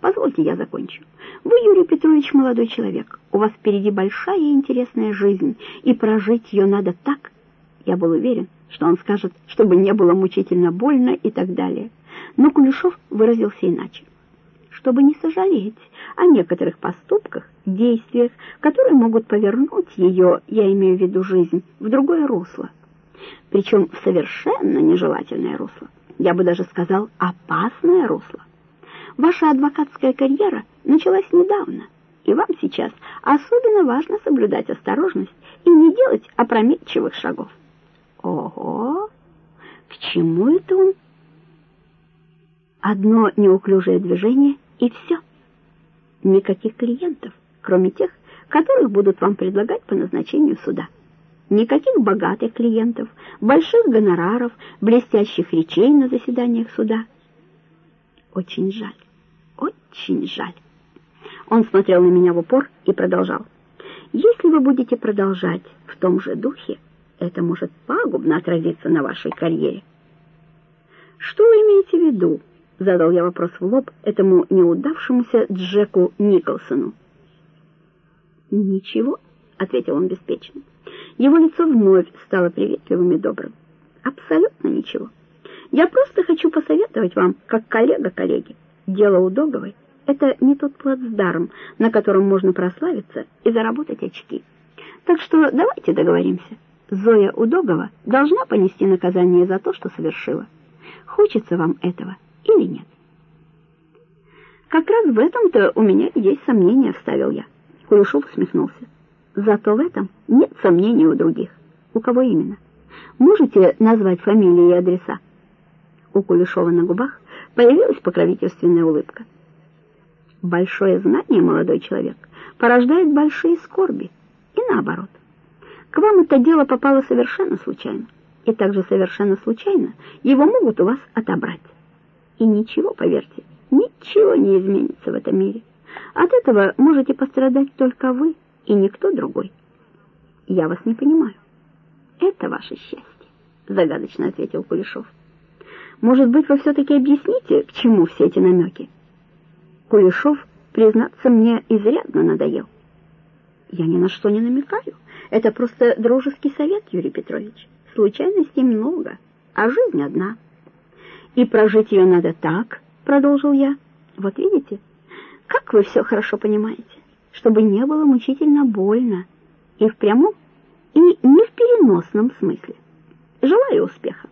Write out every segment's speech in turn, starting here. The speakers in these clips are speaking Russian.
Позвольте, я закончу. Вы, Юрий Петрович, молодой человек. У вас впереди большая и интересная жизнь, и прожить ее надо так. Я был уверен, что он скажет, чтобы не было мучительно больно и так далее. Но Кулешов выразился иначе. Чтобы не сожалеть о некоторых поступках, действиях, которые могут повернуть ее, я имею в виду жизнь, в другое русло. Причем в совершенно нежелательное русло. Я бы даже сказал, опасное русло. Ваша адвокатская карьера началась недавно, и вам сейчас особенно важно соблюдать осторожность и не делать опрометчивых шагов. Ого! К чему это он? Одно неуклюжее движение, и все. Никаких клиентов, кроме тех, которых будут вам предлагать по назначению суда. Никаких богатых клиентов, больших гонораров, блестящих речей на заседаниях суда. Очень жаль очень жаль. Он смотрел на меня в упор и продолжал. Если вы будете продолжать в том же духе, это может пагубно отразиться на вашей карьере. Что вы имеете в виду? Задал я вопрос в лоб этому неудавшемуся Джеку Николсону. Ничего, ответил он беспечно. Его лицо вновь стало приветливым и добрым. Абсолютно ничего. Я просто хочу посоветовать вам, как коллега коллеги. Дело Удоговой — это не тот плацдарм, на котором можно прославиться и заработать очки. Так что давайте договоримся. Зоя Удогова должна понести наказание за то, что совершила. Хочется вам этого или нет? Как раз в этом-то у меня есть сомнения, вставил я. Кулешов усмехнулся. Зато в этом нет сомнений у других. У кого именно? Можете назвать фамилии и адреса? У Кулешова на губах появилась покровительственная улыбка. Большое знание, молодой человек, порождает большие скорби, и наоборот. К вам это дело попало совершенно случайно, и также совершенно случайно его могут у вас отобрать. И ничего, поверьте, ничего не изменится в этом мире. От этого можете пострадать только вы и никто другой. Я вас не понимаю. Это ваше счастье, загадочно ответил Кулешов. Может быть, вы все-таки объясните, к чему все эти намеки? Кулешов, признаться, мне изрядно надоел. Я ни на что не намекаю. Это просто дружеский совет, Юрий Петрович. Случайностей много, а жизнь одна. И прожить ее надо так, продолжил я. Вот видите, как вы все хорошо понимаете, чтобы не было мучительно больно и в прямом, и не в переносном смысле. Желаю успеха.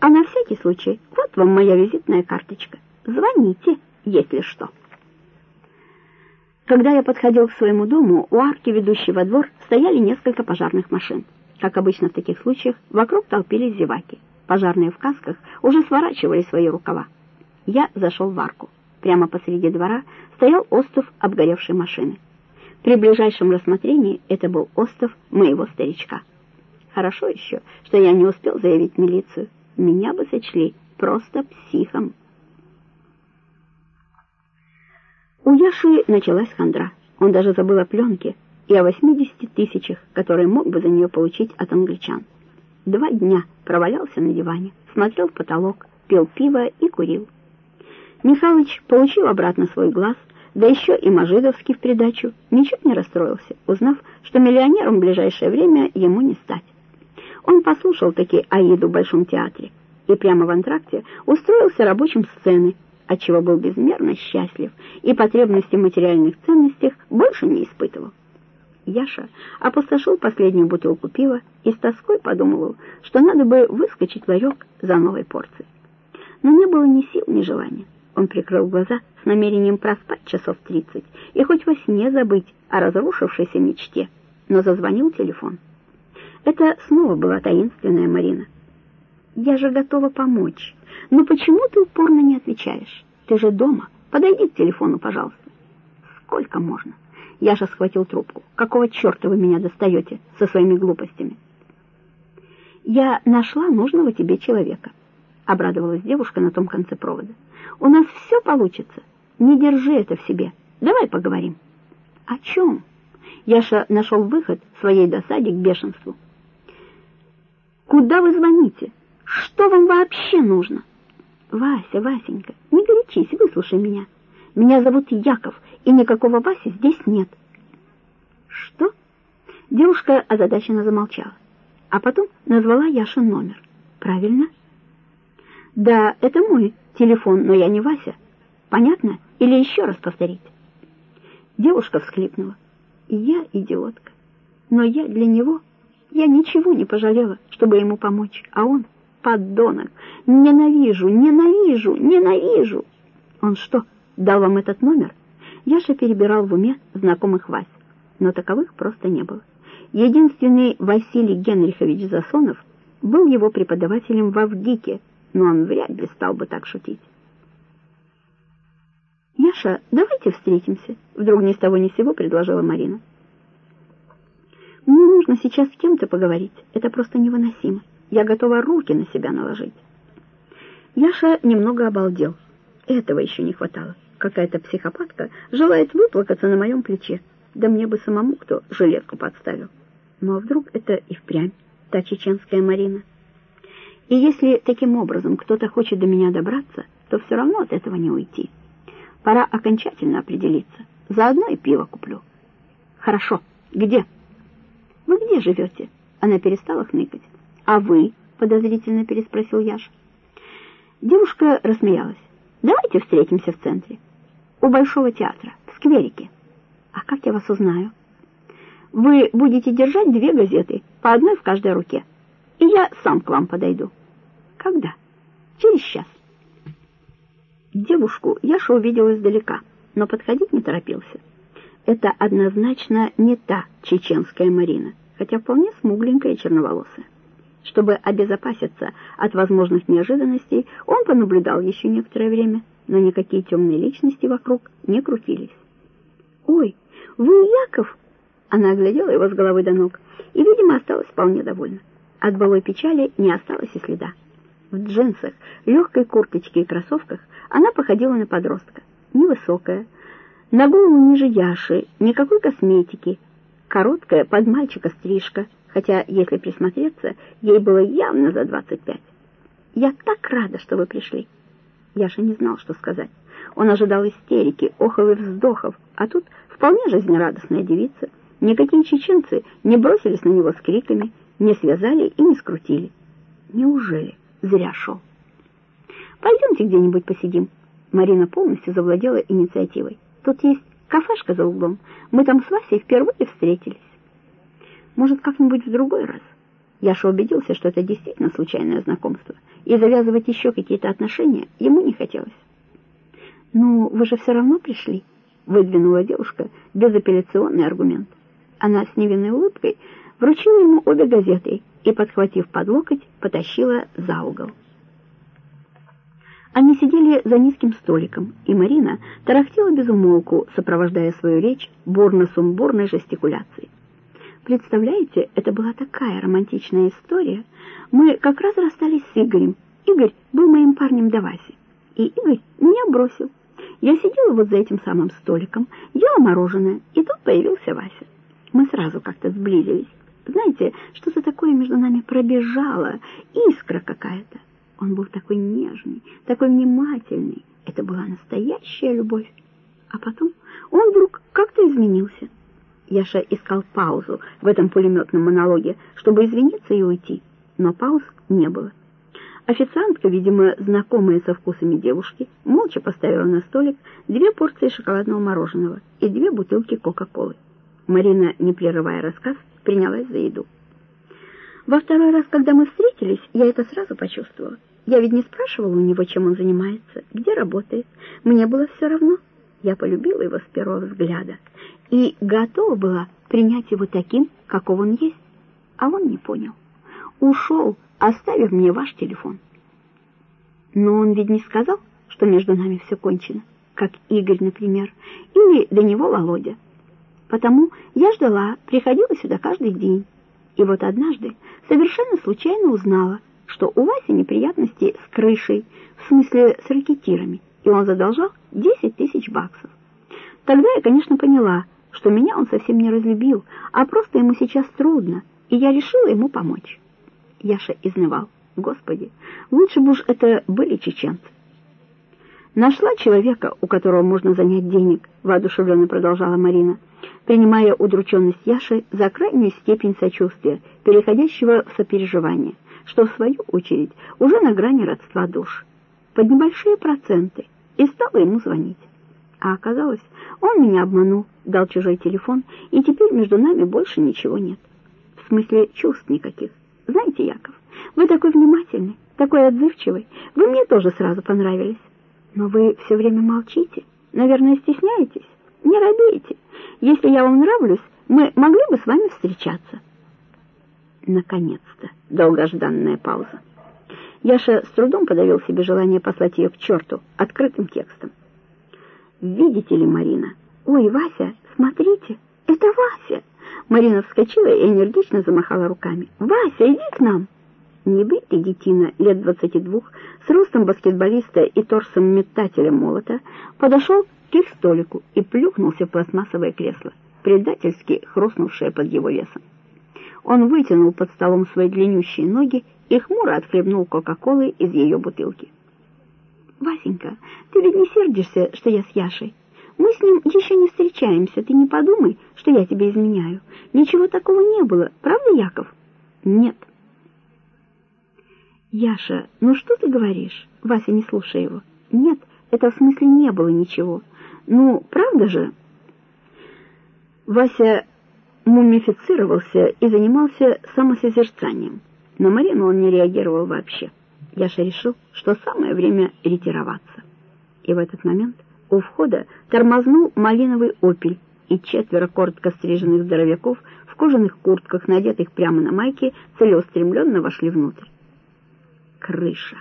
А на всякий случай, вот вам моя визитная карточка. Звоните, если что. Когда я подходил к своему дому, у арки, ведущей во двор, стояли несколько пожарных машин. Как обычно в таких случаях, вокруг толпились зеваки. Пожарные в касках уже сворачивали свои рукава. Я зашел в арку. Прямо посреди двора стоял остов обгоревшей машины. При ближайшем рассмотрении это был остов моего старичка. Хорошо еще, что я не успел заявить милицию меня бы сочли просто психом. У Яши началась хандра. Он даже забыл о пленке и о 80 тысячах, которые мог бы за нее получить от англичан. Два дня провалялся на диване, смотрел в потолок, пил пиво и курил. Михалыч получил обратно свой глаз, да еще и Мажидовский в придачу, ничуть не расстроился, узнав, что миллионером в ближайшее время ему не стать. Он послушал таки Аиду в Большом театре и прямо в антракте устроился рабочим сцены, отчего был безмерно счастлив и потребности в материальных ценностях больше не испытывал. Яша опустошил последнюю бутылку пива и с тоской подумывал, что надо бы выскочить в ларек за новой порцией. Но не было ни сил, ни желания. Он прикрыл глаза с намерением проспать часов тридцать и хоть во сне забыть о разрушившейся мечте, но зазвонил телефон. Это снова была таинственная Марина. «Я же готова помочь. Но почему ты упорно не отвечаешь? Ты же дома. Подойди к телефону, пожалуйста». «Сколько можно?» Яша схватил трубку. «Какого черта вы меня достаете со своими глупостями?» «Я нашла нужного тебе человека», — обрадовалась девушка на том конце провода. «У нас все получится. Не держи это в себе. Давай поговорим». «О чем?» Яша нашел выход своей досаде к бешенству. Куда вы звоните? Что вам вообще нужно? Вася, Васенька, не горячись, выслушай меня. Меня зовут Яков, и никакого Васи здесь нет». «Что?» Девушка озадаченно замолчала, а потом назвала Яшин номер. «Правильно?» «Да, это мой телефон, но я не Вася. Понятно? Или еще раз повторить?» Девушка всхлипнула. «Я идиотка, но я для него...» Я ничего не пожалела, чтобы ему помочь, а он — подонок. Ненавижу, ненавижу, ненавижу. Он что, дал вам этот номер? Яша перебирал в уме знакомых Вась, но таковых просто не было. Единственный Василий Генрихович Засонов был его преподавателем в Авгике, но он вряд ли стал бы так шутить. «Яша, давайте встретимся», — вдруг ни с того ни с сего предложила Марина. Мне нужно сейчас с кем-то поговорить. Это просто невыносимо. Я готова руки на себя наложить. Яша немного обалдел. Этого еще не хватало. Какая-то психопатка желает выплакаться на моем плече. Да мне бы самому кто жилетку подставил. Но вдруг это и впрямь та чеченская Марина. И если таким образом кто-то хочет до меня добраться, то все равно от этого не уйти. Пора окончательно определиться. Заодно и пиво куплю. Хорошо. Где? «Вы где живете?» Она перестала хныкать. «А вы?» — подозрительно переспросил Яш. Девушка рассмеялась. «Давайте встретимся в центре. У Большого театра, в скверике. А как я вас узнаю?» «Вы будете держать две газеты, по одной в каждой руке. И я сам к вам подойду». «Когда?» «Через час». Девушку Яша увидел издалека, но подходить не торопился это однозначно не та чеченская Марина, хотя вполне смугленькая и черноволосая. Чтобы обезопаситься от возможных неожиданностей, он понаблюдал еще некоторое время, но никакие темные личности вокруг не крутились. «Ой, вы Яков!» Она оглядела его с головы до ног и, видимо, осталась вполне довольна. От былой печали не осталось и следа. В джинсах, легкой курточке и кроссовках она походила на подростка. Невысокая, на голову ниже Яши, никакой косметики, короткая под мальчика стрижка, хотя, если присмотреться, ей было явно за двадцать пять. «Я так рада, что вы пришли!» Яша не знал, что сказать. Он ожидал истерики, охов и вздохов, а тут вполне жизнерадостная девица. Никакие чеченцы не бросились на него с криками, не связали и не скрутили. Неужели зря шел? «Пойдемте где-нибудь посидим». Марина полностью завладела инициативой. Тут есть кафешка за углом. Мы там с Васей впервые встретились. Может, как-нибудь в другой раз? Яша убедился, что это действительно случайное знакомство, и завязывать еще какие-то отношения ему не хотелось. «Ну, вы же все равно пришли», — выдвинула девушка безапелляционный аргумент. Она с невинной улыбкой вручила ему обе газеты и, подхватив под локоть, потащила за угол. Они сидели за низким столиком, и Марина тарахтела без сопровождая свою речь бурно-сумбурной жестикуляцией. Представляете, это была такая романтичная история. Мы как раз расстались с Игорем. Игорь был моим парнем до Васи. И Игорь меня бросил. Я сидела вот за этим самым столиком, ела мороженое, и тут появился Вася. Мы сразу как-то сблизились. Знаете, что-то такое между нами пробежало, искра какая-то. Он был такой нежный, такой внимательный. Это была настоящая любовь. А потом он вдруг как-то изменился. Яша искал паузу в этом пулеметном монологе, чтобы извиниться и уйти, но пауз не было. Официантка, видимо, знакомая со вкусами девушки, молча поставила на столик две порции шоколадного мороженого и две бутылки Кока-Колы. Марина, не прерывая рассказ, принялась за еду. Во второй раз, когда мы встретились, я это сразу почувствовала. Я ведь не спрашивала у него, чем он занимается, где работает. Мне было все равно. Я полюбила его с первого взгляда и готова была принять его таким, каков он есть. А он не понял. Ушел, оставив мне ваш телефон. Но он ведь не сказал, что между нами все кончено, как Игорь, например, или до него Володя. Потому я ждала, приходила сюда каждый день. И вот однажды совершенно случайно узнала, что у Васи неприятности с крышей, в смысле с ракетирами, и он задолжал 10 тысяч баксов. Тогда я, конечно, поняла, что меня он совсем не разлюбил, а просто ему сейчас трудно, и я решила ему помочь. Яша изнывал. Господи, лучше бы уж это были чеченцы. Нашла человека, у которого можно занять денег, воодушевленно продолжала Марина, принимая удрученность Яши за крайнюю степень сочувствия, переходящего в сопереживание, что в свою очередь уже на грани родства душ. Под небольшие проценты и стала ему звонить. А оказалось, он меня обманул, дал чужой телефон, и теперь между нами больше ничего нет. В смысле чувств никаких. Знаете, Яков, вы такой внимательный, такой отзывчивый, вы мне тоже сразу понравились. Но вы все время молчите. Наверное, стесняетесь? Не робейте. Если я вам нравлюсь, мы могли бы с вами встречаться. Наконец-то. Долгожданная пауза. Яша с трудом подавил себе желание послать ее к черту открытым текстом. «Видите ли, Марина? Ой, Вася, смотрите, это Вася!» Марина вскочила и энергично замахала руками. «Вася, иди к нам!» Небритый детина лет двадцати двух с ростом баскетболиста и торсом метателя молота подошел к их столику и плюхнулся в пластмассовое кресло, предательски хрустнувшее под его весом. Он вытянул под столом свои длиннющие ноги и хмуро отхлебнул Кока-Колы из ее бутылки. «Васенька, ты ведь не сердишься, что я с Яшей? Мы с ним еще не встречаемся, ты не подумай, что я тебе изменяю. Ничего такого не было, правда, Яков?» «Нет». «Яша, ну что ты говоришь?» Вася, не слушай его. «Нет, это в смысле не было ничего. Ну, правда же?» Вася мумифицировался и занимался самосозерцанием. На Марину он не реагировал вообще. Яша решил, что самое время ретироваться. И в этот момент у входа тормознул малиновый опель, и четверо коротко стриженных здоровяков в кожаных куртках, надетых прямо на майке, целеустремленно вошли внутрь. Крыша.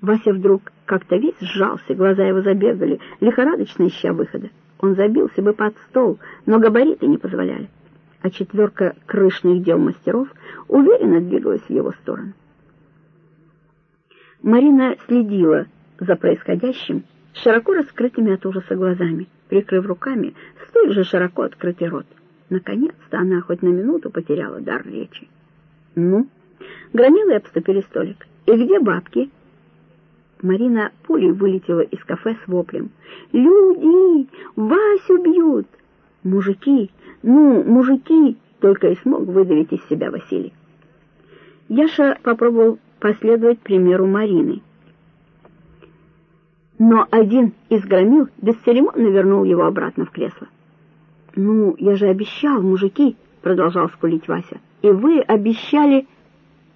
Вася вдруг как-то весь сжался, глаза его забегали, лихорадочно ища выхода. Он забился бы под стол, но габариты не позволяли. А четверка крышных дел мастеров уверенно двигалась в его сторону. Марина следила за происходящим широко раскрытыми от ужаса глазами, прикрыв руками столь же широко открытый рот. Наконец-то она хоть на минуту потеряла дар речи. «Ну?» Громилы обступили столик. «И где бабки?» Марина пулей вылетела из кафе с воплем. «Люди! Васю бьют!» «Мужики! Ну, мужики!» Только и смог выдавить из себя Василий. Яша попробовал последовать примеру Марины. Но один из громил бесцеремонно вернул его обратно в кресло. «Ну, я же обещал, мужики!» — продолжал скулить Вася. «И вы обещали...»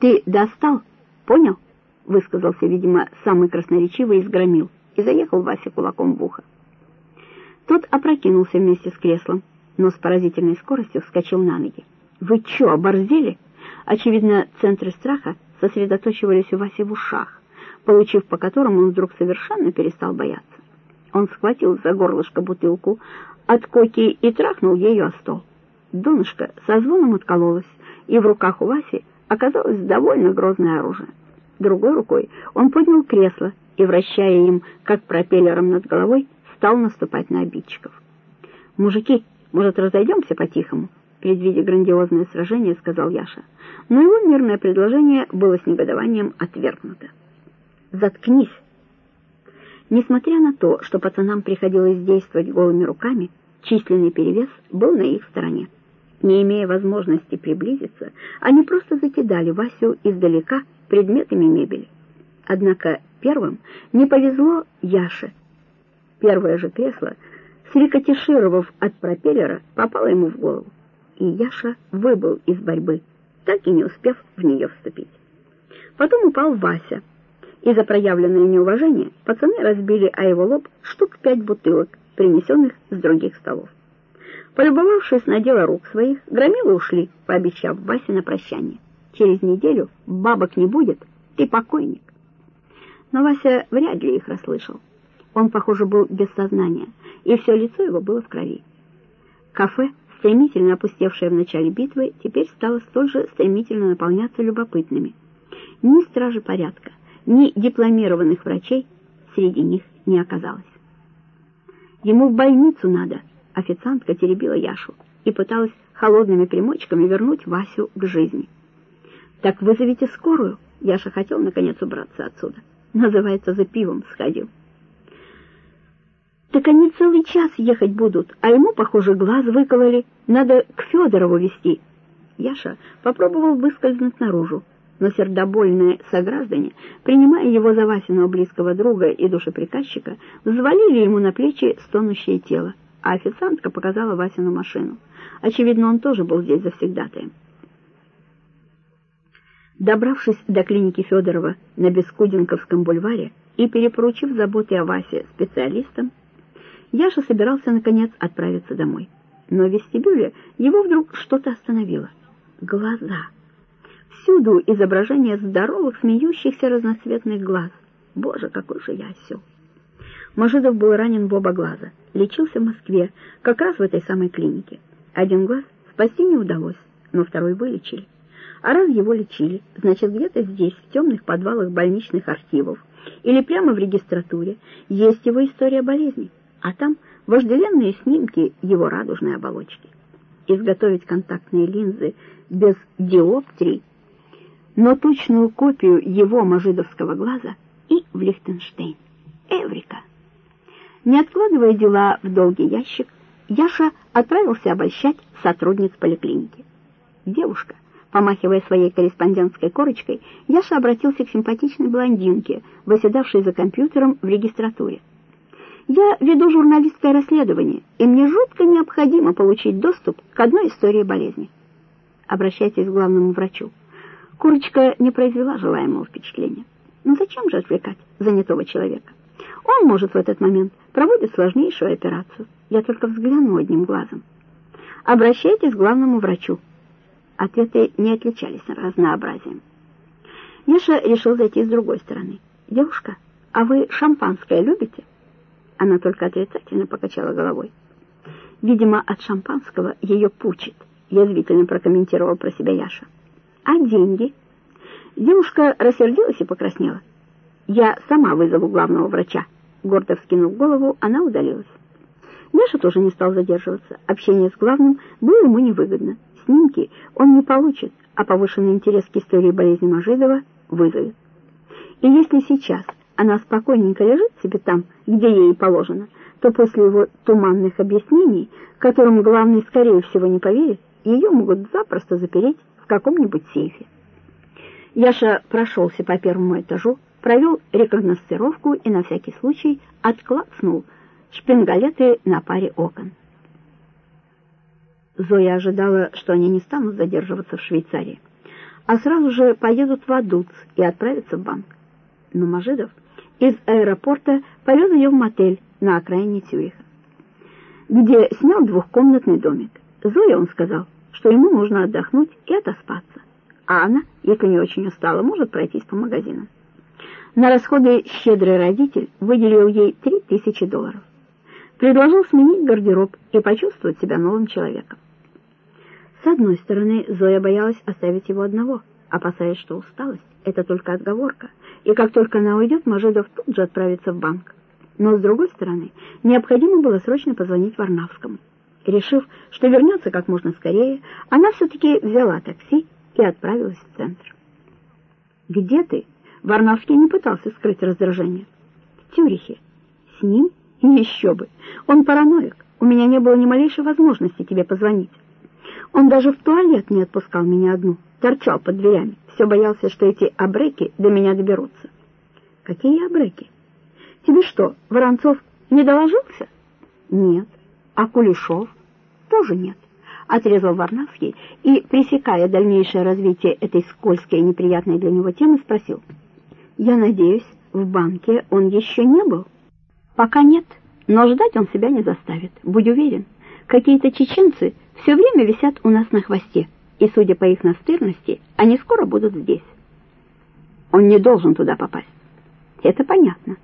«Ты достал? Понял?» — высказался, видимо, самый красноречивый из громил и заехал Вася кулаком в ухо. Тот опрокинулся вместе с креслом, но с поразительной скоростью вскочил на ноги. «Вы чё, оборзели?» Очевидно, центры страха сосредоточивались у Васи в ушах, получив по которым он вдруг совершенно перестал бояться. Он схватил за горлышко бутылку от коки и трахнул ею о стол. Донышко со звоном откололось, и в руках у Васи оказалось довольно грозное оружие. Другой рукой он поднял кресло и, вращая им, как пропеллером над головой, стал наступать на обидчиков. «Мужики, может, разойдемся по-тихому?» Предвидя грандиозное сражение, сказал Яша. Но его мирное предложение было с негодованием отвергнуто. «Заткнись!» Несмотря на то, что пацанам приходилось действовать голыми руками, численный перевес был на их стороне. Не имея возможности приблизиться, они просто закидали Васю издалека предметами мебели. Однако первым не повезло Яше. Первое же кресло, срикотишировав от пропеллера, попало ему в голову, и Яша выбыл из борьбы, так и не успев в нее вступить. Потом упал Вася, и за проявленное неуважение пацаны разбили о его лоб штук пять бутылок, принесенных с других столов. Полюбовавшись на дело рук своих, громилы ушли, пообещав Васе на прощание. Через неделю бабок не будет, ты покойник. Но Вася вряд ли их расслышал. Он, похоже, был без сознания, и все лицо его было в крови. Кафе, стремительно опустевшее в начале битвы, теперь стало столь же стремительно наполняться любопытными. Ни стражи порядка, ни дипломированных врачей среди них не оказалось. Ему в больницу надо, Официантка теребила Яшу и пыталась холодными примочками вернуть Васю к жизни. «Так вызовите скорую!» Яша хотел, наконец, убраться отсюда. Называется, за пивом сходил. Так они целый час ехать будут, а ему, похоже, глаз выкололи. Надо к Федорову везти. Яша попробовал выскользнуть наружу, но сердобольные сограждане, принимая его за Васиного близкого друга и душеприказчика, взвалили ему на плечи стонущее тело, а официантка показала Васину машину. Очевидно, он тоже был здесь завсегдатаем. Добравшись до клиники Федорова на Бескудинковском бульваре и перепоручив заботы о Васе специалистам, Яша собирался, наконец, отправиться домой. Но в вестибюле его вдруг что-то остановило. Глаза. Всюду изображение здоровых, смеющихся разноцветных глаз. Боже, какой же я осел! Мажидов был ранен в оба глаза. Лечился в Москве, как раз в этой самой клинике. Один глаз спасти не удалось, но второй вылечили. А раз его лечили, значит, где-то здесь, в темных подвалах больничных архивов, или прямо в регистратуре, есть его история болезни а там вожделенные снимки его радужной оболочки. Изготовить контактные линзы без диоптрий, но точную копию его мажидовского глаза и в Лихтенштейн. Эврика! Не откладывая дела в долгий ящик, Яша отправился обольщать сотрудниц поликлиники. Девушка, помахивая своей корреспондентской корочкой, Яша обратился к симпатичной блондинке, восседавшей за компьютером в регистратуре. Я веду журналистское расследование, и мне жутко необходимо получить доступ к одной истории болезни. Обращайтесь к главному врачу. Курочка не произвела желаемого впечатления. Но зачем же отвлекать занятого человека? Он, может, в этот момент проводит сложнейшую операцию. Я только взгляну одним глазом. Обращайтесь к главному врачу. Ответы не отличались разнообразием. Яша решил зайти с другой стороны. «Девушка, а вы шампанское любите?» Она только отрицательно покачала головой. Видимо, от шампанского ее пучит, язвительно прокомментировал про себя Яша. А деньги? Девушка рассердилась и покраснела. Я сама вызову главного врача. Гордо вскинув голову, она удалилась. Яша тоже не стал задерживаться. Общение с главным было ему невыгодно. Снимки он не получит, а повышенный интерес к истории болезни Мажидова вызовет. И если сейчас она спокойненько лежит себе там, где ей положено, то после его туманных объяснений, которым главный, скорее всего, не поверит, ее могут запросто запереть в каком-нибудь сейфе. Яша прошелся по первому этажу, провел рекогносцировку и на всякий случай отклацнул шпингалеты на паре окон. Зоя ожидала, что они не станут задерживаться в Швейцарии, а сразу же поедут в Адуц и отправятся в банк. Но Мажидов из аэропорта повез ее в мотель на окраине Цюриха, где снял двухкомнатный домик. Зоя, он сказал, что ему нужно отдохнуть и отоспаться, а она, если не очень устала, может пройтись по магазинам. На расходы щедрый родитель выделил ей три тысячи долларов. Предложил сменить гардероб и почувствовать себя новым человеком. С одной стороны, Зоя боялась оставить его одного, опасаясь, что усталость — это только отговорка, и как только она уйдет, Мажедов тут же отправится в банк. Но, с другой стороны, необходимо было срочно позвонить Варнавскому. Решив, что вернется как можно скорее, она все-таки взяла такси и отправилась в центр. «Где ты?» Варнавский не пытался скрыть раздражение. «В Тюрихе. С ним? Еще бы. Он параноик. У меня не было ни малейшей возможности тебе позвонить. Он даже в туалет не отпускал меня одну, торчал под дверями все боялся, что эти обреки до меня доберутся. Какие обреки? Тебе что, Воронцов не доложился? Нет. А Кулешов? Тоже нет. Отрезал Варнавский и, пресекая дальнейшее развитие этой скользкой и неприятной для него темы, спросил. Я надеюсь, в банке он еще не был? Пока нет, но ждать он себя не заставит. Будь уверен, какие-то чеченцы все время висят у нас на хвосте и, судя по их настырности, они скоро будут здесь. Он не должен туда попасть. Это понятно.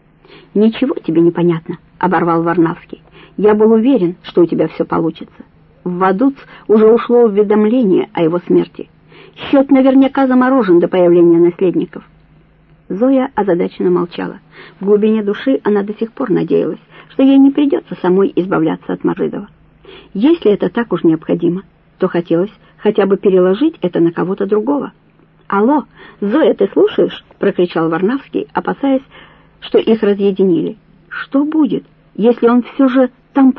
Ничего тебе не понятно, оборвал Варнавский. Я был уверен, что у тебя все получится. В Вадуц уже ушло уведомление о его смерти. Счет наверняка заморожен до появления наследников. Зоя озадаченно молчала. В глубине души она до сих пор надеялась, что ей не придется самой избавляться от Мажидова. Если это так уж необходимо, то хотелось хотя бы переложить это на кого-то другого. «Алло, Зоя, ты слушаешь?» — прокричал Варнавский, опасаясь, что их разъединили. «Что будет?» если он все же там